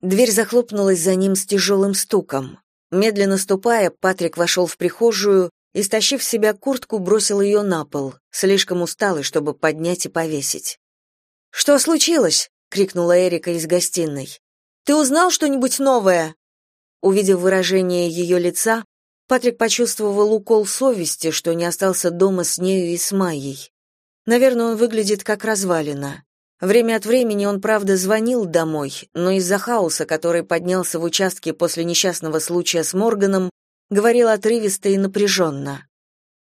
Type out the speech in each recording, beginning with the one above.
Дверь захлопнулась за ним с тяжелым стуком. Медленно ступая, Патрик вошел в прихожую и, стащив с себя куртку, бросил ее на пол, слишком усталый, чтобы поднять и повесить. «Что случилось?» — крикнула Эрика из гостиной. «Ты узнал что-нибудь новое?» Увидев выражение ее лица, Патрик почувствовал укол совести, что не остался дома с нею и с Майей. Наверное, он выглядит как развалина. Время от времени он, правда, звонил домой, но из-за хаоса, который поднялся в участке после несчастного случая с Морганом, говорил отрывисто и напряженно.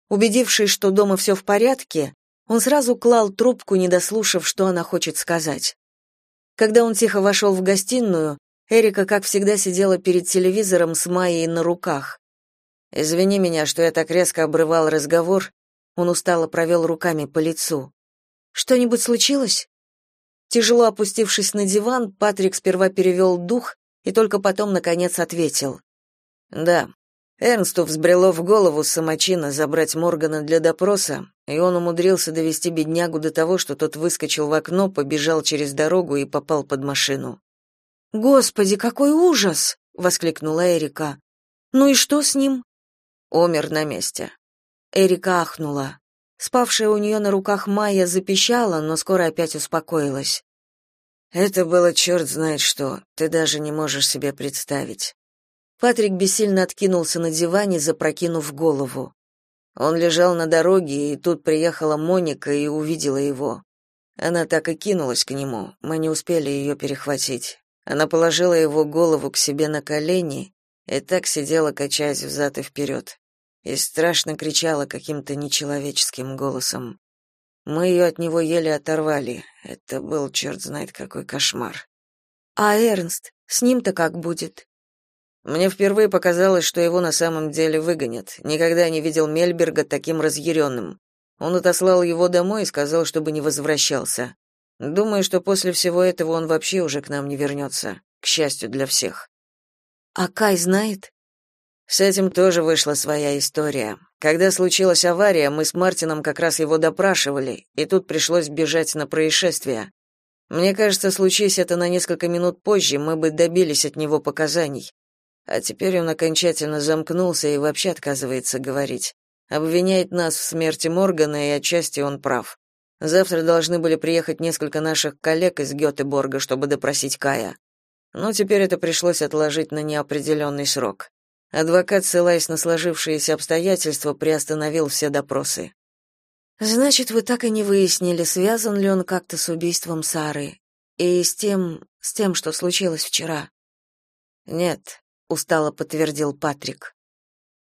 Убедившись, что дома все в порядке, он сразу клал трубку, не дослушав, что она хочет сказать. Когда он тихо вошел в гостиную, Эрика, как всегда, сидела перед телевизором с Майей на руках. «Извини меня, что я так резко обрывал разговор», он устало провел руками по лицу. «Что-нибудь случилось?» Тяжело опустившись на диван, Патрик сперва перевел дух и только потом, наконец, ответил. «Да, Эрнсту взбрело в голову самочина забрать Моргана для допроса, и он умудрился довести беднягу до того, что тот выскочил в окно, побежал через дорогу и попал под машину. «Господи, какой ужас!» — воскликнула Эрика. «Ну и что с ним?» «Умер на месте». Эрика ахнула. Спавшая у нее на руках Майя запищала, но скоро опять успокоилась. «Это было черт знает что, ты даже не можешь себе представить». Патрик бессильно откинулся на диване, запрокинув голову. Он лежал на дороге, и тут приехала Моника и увидела его. Она так и кинулась к нему, мы не успели ее перехватить. Она положила его голову к себе на колени и так сидела, качаясь взад и вперед и страшно кричала каким-то нечеловеческим голосом. Мы ее от него еле оторвали. Это был черт знает какой кошмар. А Эрнст, с ним-то как будет? Мне впервые показалось, что его на самом деле выгонят. Никогда не видел Мельберга таким разъяренным. Он отослал его домой и сказал, чтобы не возвращался. Думаю, что после всего этого он вообще уже к нам не вернется. К счастью для всех. А Кай знает? С этим тоже вышла своя история. Когда случилась авария, мы с Мартином как раз его допрашивали, и тут пришлось бежать на происшествие. Мне кажется, случись это на несколько минут позже, мы бы добились от него показаний. А теперь он окончательно замкнулся и вообще отказывается говорить. Обвиняет нас в смерти Моргана, и отчасти он прав. Завтра должны были приехать несколько наших коллег из Гётеборга, чтобы допросить Кая. Но теперь это пришлось отложить на неопределенный срок. Адвокат, ссылаясь на сложившиеся обстоятельства, приостановил все допросы. Значит, вы так и не выяснили, связан ли он как-то с убийством Сары и с тем, с тем, что случилось вчера? Нет, устало подтвердил Патрик.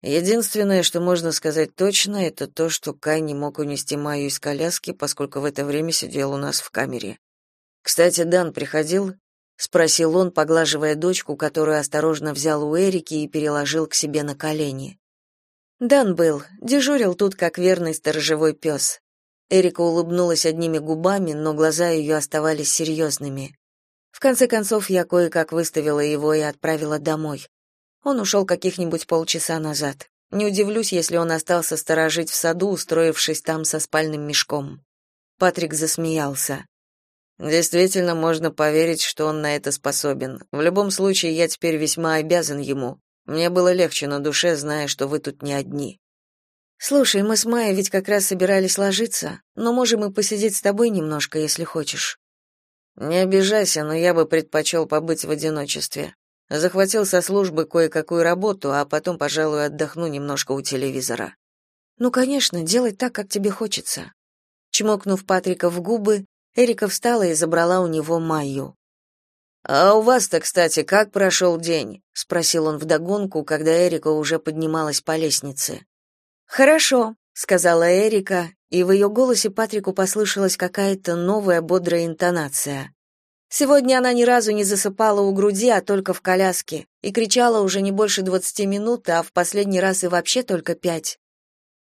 Единственное, что можно сказать точно, это то, что Кай не мог унести Майю из коляски, поскольку в это время сидел у нас в камере. Кстати, Дан приходил, спросил он, поглаживая дочку, которую осторожно взял у Эрики и переложил к себе на колени. Дан был, дежурил тут как верный сторожевой пес. Эрика улыбнулась одними губами, но глаза ее оставались серьезными. В конце концов, я кое-как выставила его и отправила домой. Он ушел каких-нибудь полчаса назад. Не удивлюсь, если он остался сторожить в саду, устроившись там со спальным мешком. Патрик засмеялся. Действительно можно поверить, что он на это способен. В любом случае, я теперь весьма обязан ему. Мне было легче на душе, зная, что вы тут не одни. Слушай, мы с Майей ведь как раз собирались ложиться, но можем и посидеть с тобой немножко, если хочешь. Не обижайся, но я бы предпочел побыть в одиночестве. Захватил со службы кое-какую работу, а потом, пожалуй, отдохну немножко у телевизора. Ну, конечно, делай так, как тебе хочется. Чмокнув Патрика в губы, Эрика встала и забрала у него Майю. «А у вас-то, кстати, как прошел день?» — спросил он вдогонку, когда Эрика уже поднималась по лестнице. «Хорошо», — сказала Эрика, и в ее голосе Патрику послышалась какая-то новая бодрая интонация. Сегодня она ни разу не засыпала у груди, а только в коляске, и кричала уже не больше двадцати минут, а в последний раз и вообще только пять.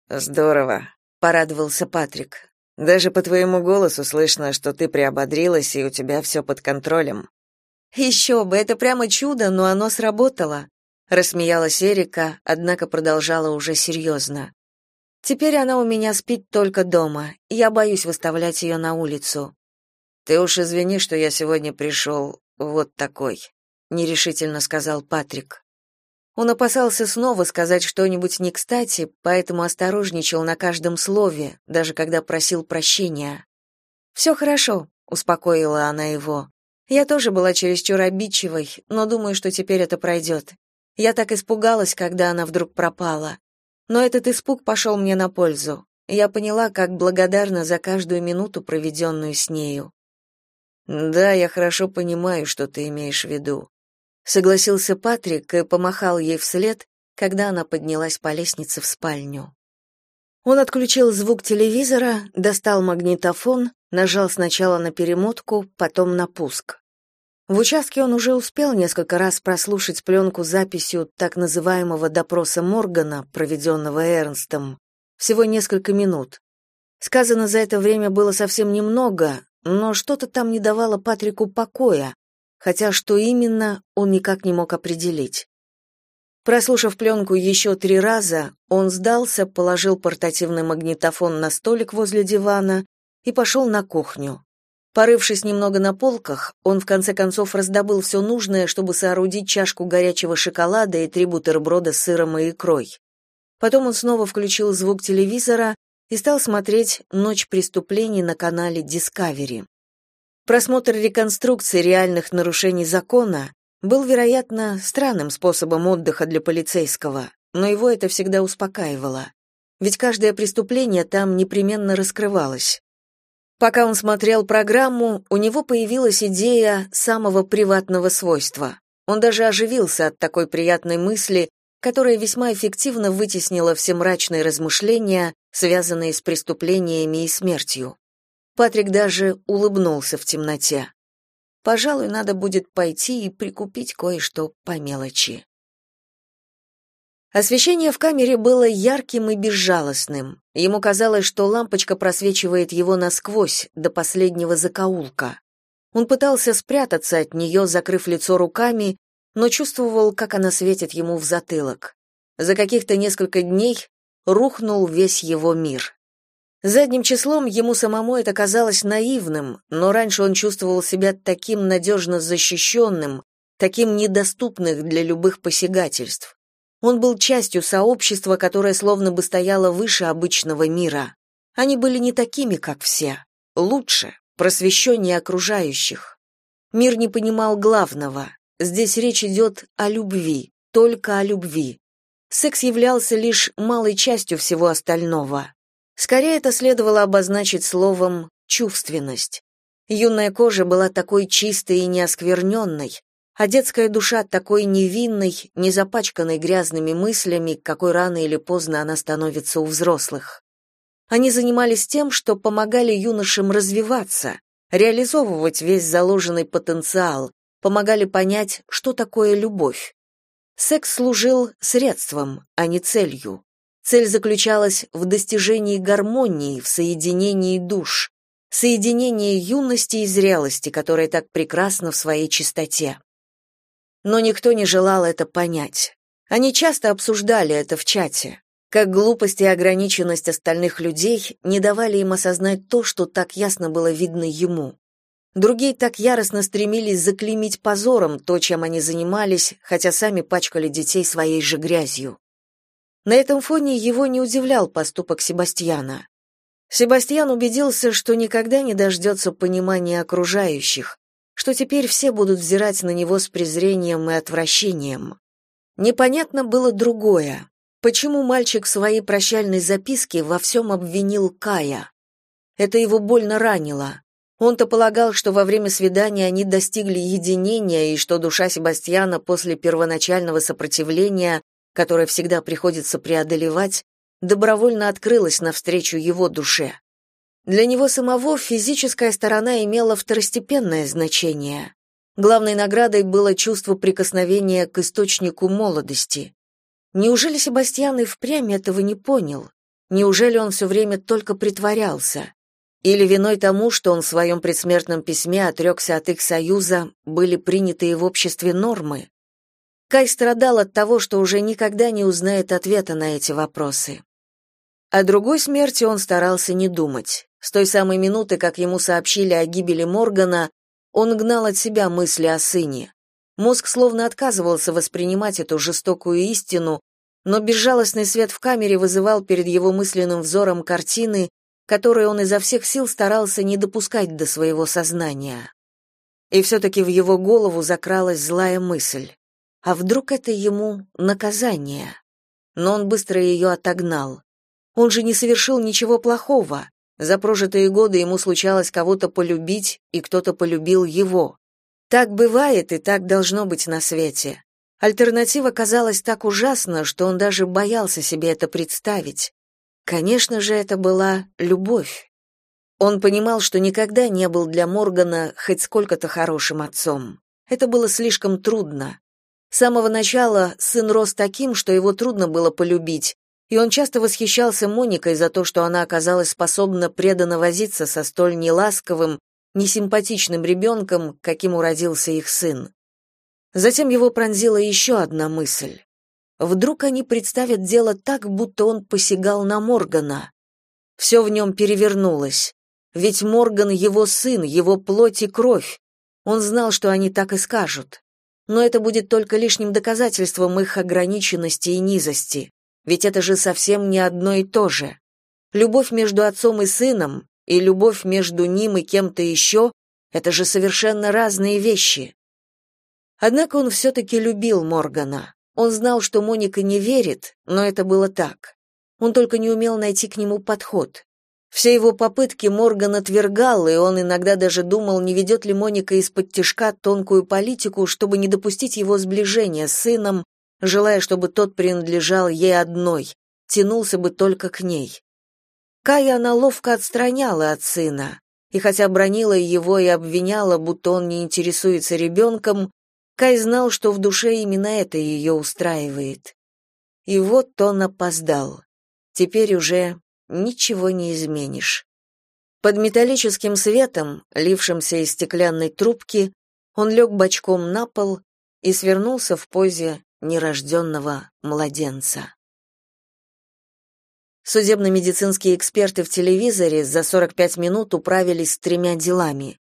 «Здорово», — порадовался Патрик. Даже по твоему голосу слышно, что ты приободрилась и у тебя все под контролем. «Еще бы, это прямо чудо, но оно сработало, рассмеялась Эрика, однако продолжала уже серьезно. Теперь она у меня спит только дома. Я боюсь выставлять ее на улицу. Ты уж извини, что я сегодня пришел вот такой. нерешительно сказал Патрик. Он опасался снова сказать что-нибудь не кстати, поэтому осторожничал на каждом слове, даже когда просил прощения. «Все хорошо», — успокоила она его. «Я тоже была чересчур обидчивой, но думаю, что теперь это пройдет. Я так испугалась, когда она вдруг пропала. Но этот испуг пошел мне на пользу. Я поняла, как благодарна за каждую минуту, проведенную с нею. Да, я хорошо понимаю, что ты имеешь в виду, согласился Патрик и помахал ей вслед, когда она поднялась по лестнице в спальню. Он отключил звук телевизора, достал магнитофон, нажал сначала на перемотку, потом на пуск. В участке он уже успел несколько раз прослушать пленку записью так называемого допроса Моргана, проведенного Эрнстом, всего несколько минут. Сказано за это время было совсем немного, но что-то там не давало Патрику покоя, хотя что именно, он никак не мог определить. Прослушав пленку еще три раза, он сдался, положил портативный магнитофон на столик возле дивана и пошел на кухню. Порывшись немного на полках, он в конце концов раздобыл все нужное, чтобы соорудить чашку горячего шоколада и три бутерброда с сыром и икрой. Потом он снова включил звук телевизора и стал смотреть «Ночь преступлений» на канале Discovery. Просмотр реконструкции реальных нарушений закона был, вероятно, странным способом отдыха для полицейского, но его это всегда успокаивало. Ведь каждое преступление там непременно раскрывалось. Пока он смотрел программу, у него появилась идея самого приватного свойства. Он даже оживился от такой приятной мысли, которая весьма эффективно вытеснила все мрачные размышления, связанные с преступлениями и смертью. Патрик даже улыбнулся в темноте. Пожалуй, надо будет пойти и прикупить кое-что по мелочи. Освещение в камере было ярким и безжалостным. Ему казалось, что лампочка просвечивает его насквозь, до последнего закоулка. Он пытался спрятаться от нее, закрыв лицо руками, но чувствовал, как она светит ему в затылок. За каких-то несколько дней рухнул весь его мир. Задним числом ему самому это казалось наивным, но раньше он чувствовал себя таким надежно защищенным, таким недоступным для любых посягательств. Он был частью сообщества, которое словно бы стояло выше обычного мира. Они были не такими, как все, лучше, просвещеннее окружающих. Мир не понимал главного. Здесь речь идет о любви, только о любви. Секс являлся лишь малой частью всего остального. Скорее это следовало обозначить словом «чувственность». Юная кожа была такой чистой и неоскверненной, а детская душа такой невинной, не запачканной грязными мыслями, какой рано или поздно она становится у взрослых. Они занимались тем, что помогали юношам развиваться, реализовывать весь заложенный потенциал, помогали понять, что такое любовь. Секс служил средством, а не целью. Цель заключалась в достижении гармонии, в соединении душ, соединении юности и зрелости, которая так прекрасна в своей чистоте. Но никто не желал это понять. Они часто обсуждали это в чате, как глупость и ограниченность остальных людей не давали им осознать то, что так ясно было видно ему. Другие так яростно стремились заклеймить позором то, чем они занимались, хотя сами пачкали детей своей же грязью. На этом фоне его не удивлял поступок Себастьяна. Себастьян убедился, что никогда не дождется понимания окружающих, что теперь все будут взирать на него с презрением и отвращением. Непонятно было другое. Почему мальчик в своей прощальной записке во всем обвинил Кая? Это его больно ранило. Он-то полагал, что во время свидания они достигли единения и что душа Себастьяна после первоначального сопротивления, которое всегда приходится преодолевать, добровольно открылась навстречу его душе. Для него самого физическая сторона имела второстепенное значение. Главной наградой было чувство прикосновения к источнику молодости. Неужели Себастьян и впрямь этого не понял? Неужели он все время только притворялся? Или виной тому, что он в своем предсмертном письме отрекся от их союза, были принятые в обществе нормы? Кай страдал от того, что уже никогда не узнает ответа на эти вопросы. О другой смерти он старался не думать. С той самой минуты, как ему сообщили о гибели Моргана, он гнал от себя мысли о сыне. Мозг словно отказывался воспринимать эту жестокую истину, но безжалостный свет в камере вызывал перед его мысленным взором картины, которые он изо всех сил старался не допускать до своего сознания. И все-таки в его голову закралась злая мысль. А вдруг это ему наказание? Но он быстро ее отогнал. Он же не совершил ничего плохого. За прожитые годы ему случалось кого-то полюбить, и кто-то полюбил его. Так бывает и так должно быть на свете. Альтернатива казалась так ужасна, что он даже боялся себе это представить. Конечно же, это была любовь. Он понимал, что никогда не был для Моргана хоть сколько-то хорошим отцом. Это было слишком трудно. С самого начала сын рос таким, что его трудно было полюбить, и он часто восхищался Моникой за то, что она оказалась способна преданно возиться со столь неласковым, несимпатичным ребенком, каким уродился их сын. Затем его пронзила еще одна мысль. Вдруг они представят дело так, будто он посягал на Моргана. Все в нем перевернулось. Ведь Морган — его сын, его плоть и кровь. Он знал, что они так и скажут. Но это будет только лишним доказательством их ограниченности и низости. Ведь это же совсем не одно и то же. Любовь между отцом и сыном и любовь между ним и кем-то еще — это же совершенно разные вещи. Однако он все-таки любил Моргана. Он знал, что Моника не верит, но это было так. Он только не умел найти к нему подход. Все его попытки Морган отвергал, и он иногда даже думал, не ведет ли Моника из-под тишка тонкую политику, чтобы не допустить его сближения с сыном, желая, чтобы тот принадлежал ей одной, тянулся бы только к ней. Кая она ловко отстраняла от сына, и хотя бронила его и обвиняла, будто он не интересуется ребенком, Кай знал, что в душе именно это ее устраивает. И вот он опоздал. Теперь уже ничего не изменишь. Под металлическим светом, лившимся из стеклянной трубки, он лег бочком на пол и свернулся в позе нерожденного младенца. Судебно-медицинские эксперты в телевизоре за 45 минут управились с тремя делами.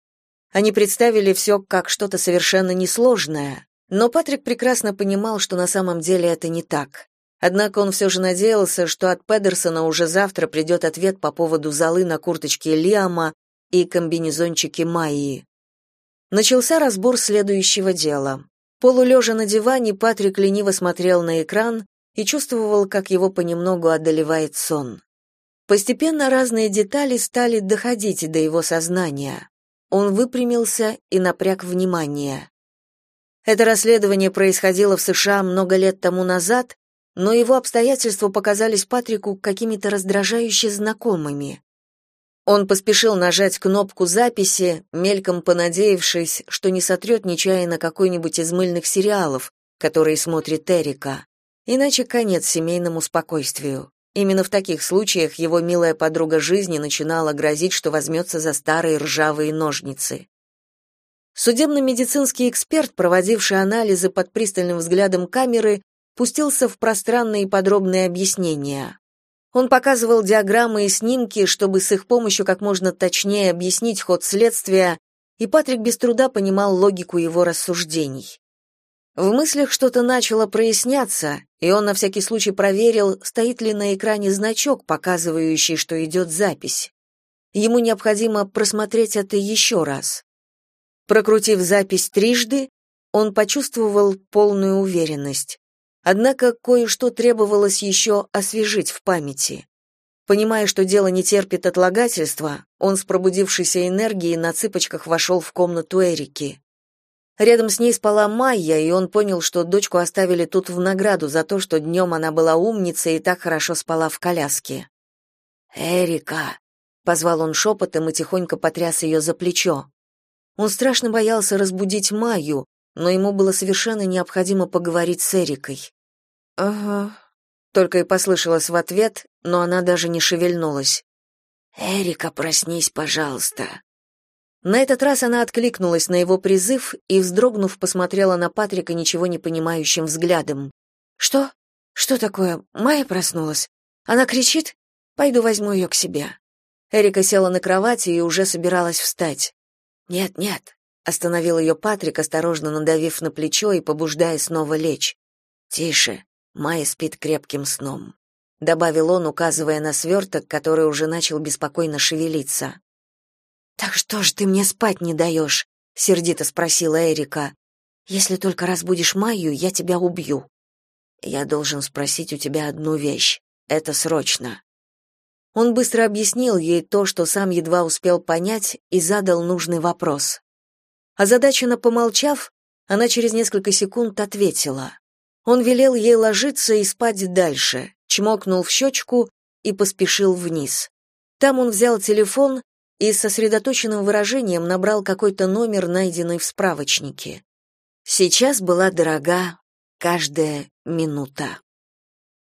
Они представили все как что-то совершенно несложное, но Патрик прекрасно понимал, что на самом деле это не так. Однако он все же надеялся, что от Педерсона уже завтра придет ответ по поводу золы на курточке Лиама и комбинезончике Майи. Начался разбор следующего дела. Полулежа на диване, Патрик лениво смотрел на экран и чувствовал, как его понемногу одолевает сон. Постепенно разные детали стали доходить до его сознания. Он выпрямился и напряг внимание. Это расследование происходило в США много лет тому назад, но его обстоятельства показались Патрику какими-то раздражающе знакомыми. Он поспешил нажать кнопку записи, мельком понадеявшись, что не сотрет нечаянно какой-нибудь из мыльных сериалов, которые смотрит Эрика. Иначе конец семейному спокойствию. Именно в таких случаях его милая подруга жизни начинала грозить, что возьмется за старые ржавые ножницы. Судебно-медицинский эксперт, проводивший анализы под пристальным взглядом камеры, пустился в пространные подробные объяснения. Он показывал диаграммы и снимки, чтобы с их помощью как можно точнее объяснить ход следствия, и Патрик без труда понимал логику его рассуждений. В мыслях что-то начало проясняться, и он на всякий случай проверил, стоит ли на экране значок, показывающий, что идет запись. Ему необходимо просмотреть это еще раз. Прокрутив запись трижды, он почувствовал полную уверенность. Однако кое-что требовалось еще освежить в памяти. Понимая, что дело не терпит отлагательства, он с пробудившейся энергией на цыпочках вошел в комнату Эрики. Рядом с ней спала Майя, и он понял, что дочку оставили тут в награду за то, что днем она была умницей и так хорошо спала в коляске. «Эрика!» — позвал он шепотом и тихонько потряс ее за плечо. Он страшно боялся разбудить Майю, но ему было совершенно необходимо поговорить с Эрикой. «Ага», — только и послышалось в ответ, но она даже не шевельнулась. «Эрика, проснись, пожалуйста». На этот раз она откликнулась на его призыв и, вздрогнув, посмотрела на Патрика ничего не понимающим взглядом. «Что? Что такое? Майя проснулась? Она кричит? Пойду возьму ее к себе». Эрика села на кровати и уже собиралась встать. «Нет, нет», — остановил ее Патрик, осторожно надавив на плечо и побуждая снова лечь. Тише, Майя спит крепким сном, добавил он, указывая на сверток, который уже начал беспокойно шевелиться. Так что ж ты мне спать не даешь?» — сердито спросила Эрика. Если только разбудишь Майю, я тебя убью. Я должен спросить у тебя одну вещь. Это срочно. Он быстро объяснил ей то, что сам едва успел понять, и задал нужный вопрос. Озадаченно помолчав, она через несколько секунд ответила. Он велел ей ложиться и спать дальше, чмокнул в щечку и поспешил вниз. Там он взял телефон и с сосредоточенным выражением набрал какой-то номер, найденный в справочнике. Сейчас была дорога каждая минута.